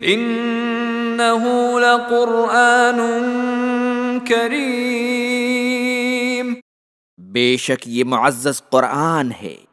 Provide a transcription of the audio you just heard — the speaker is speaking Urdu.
انہو لقرآن کریم بے شک یہ معزز قرآن ہے۔